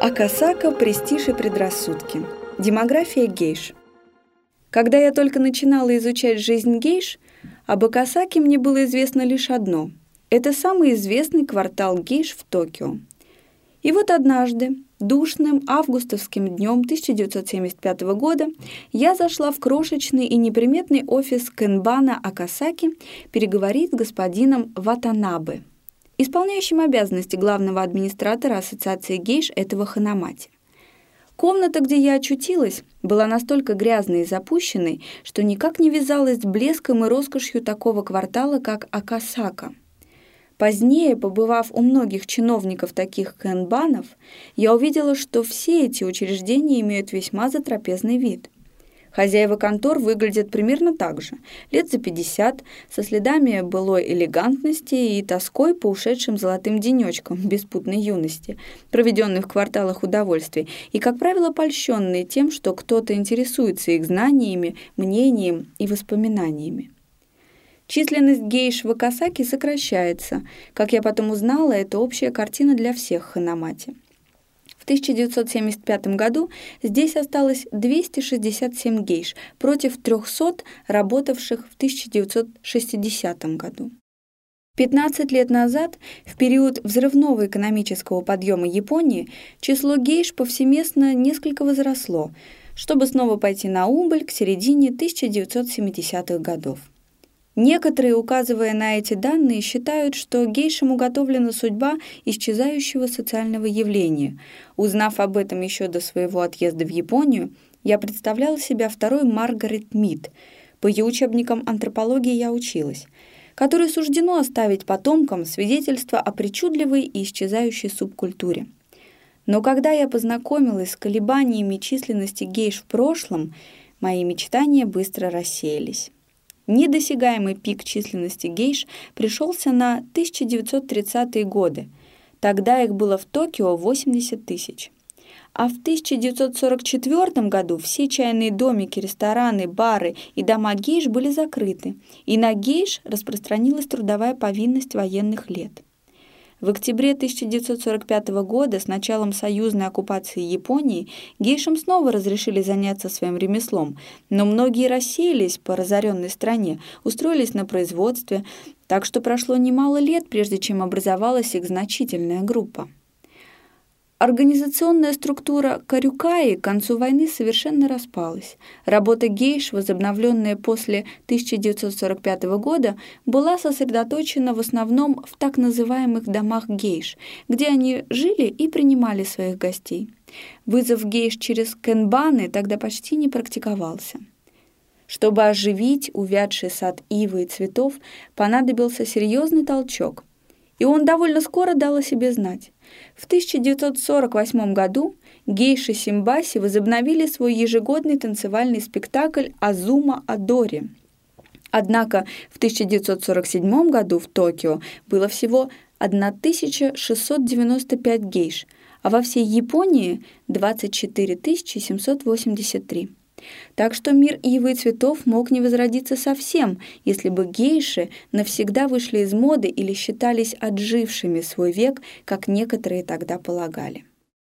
Акасака, престиж и предрассудки. Демография гейш. Когда я только начинала изучать жизнь гейш, об Акасаке мне было известно лишь одно. Это самый известный квартал гейш в Токио. И вот однажды, душным августовским днем 1975 года, я зашла в крошечный и неприметный офис Кенбана Акасаки переговорить с господином Ватанабе – исполняющим обязанности главного администратора Ассоциации гейш этого Ханамати. Комната, где я очутилась, была настолько грязной и запущенной, что никак не вязалась с блеском и роскошью такого квартала, как Акасака. Позднее, побывав у многих чиновников таких кэнбанов, я увидела, что все эти учреждения имеют весьма затрапезный вид. Хозяева контор выглядят примерно так же, лет за 50, со следами былой элегантности и тоской по ушедшим золотым денечкам беспутной юности, проведенных в кварталах удовольствий, и, как правило, польщенные тем, что кто-то интересуется их знаниями, мнением и воспоминаниями. Численность гейш в Акасаке сокращается. Как я потом узнала, это общая картина для всех ханамати. В 1975 году здесь осталось 267 гейш против 300, работавших в 1960 году. 15 лет назад, в период взрывного экономического подъема Японии, число гейш повсеместно несколько возросло, чтобы снова пойти на убыль к середине 1970-х годов. Некоторые, указывая на эти данные, считают, что гейшам уготовлена судьба исчезающего социального явления. Узнав об этом еще до своего отъезда в Японию, я представляла себя второй Маргарет Мид. По ее учебникам антропологии я училась которой суждено оставить потомкам свидетельство о причудливой и исчезающей субкультуре. Но когда я познакомилась с колебаниями численности гейш в прошлом, мои мечтания быстро рассеялись. Недосягаемый пик численности гейш пришелся на 1930-е годы. Тогда их было в Токио 80 тысяч. А в 1944 году все чайные домики, рестораны, бары и дома гейш были закрыты, и на гейш распространилась трудовая повинность военных лет. В октябре 1945 года с началом союзной оккупации Японии гейшам снова разрешили заняться своим ремеслом, но многие рассеялись по разоренной стране, устроились на производстве, так что прошло немало лет, прежде чем образовалась их значительная группа. Организационная структура Карюкаи к концу войны совершенно распалась. Работа гейш, возобновленная после 1945 года, была сосредоточена в основном в так называемых домах гейш, где они жили и принимали своих гостей. Вызов гейш через кенбаны тогда почти не практиковался. Чтобы оживить увядший сад ивы и цветов, понадобился серьезный толчок – и он довольно скоро дал о себе знать. В 1948 году гейши Симбаси возобновили свой ежегодный танцевальный спектакль «Азума Адори». Однако в 1947 году в Токио было всего 1695 гейш, а во всей Японии 24 783. Так что мир ивы и цветов мог не возродиться совсем, если бы гейши навсегда вышли из моды или считались отжившими свой век, как некоторые тогда полагали.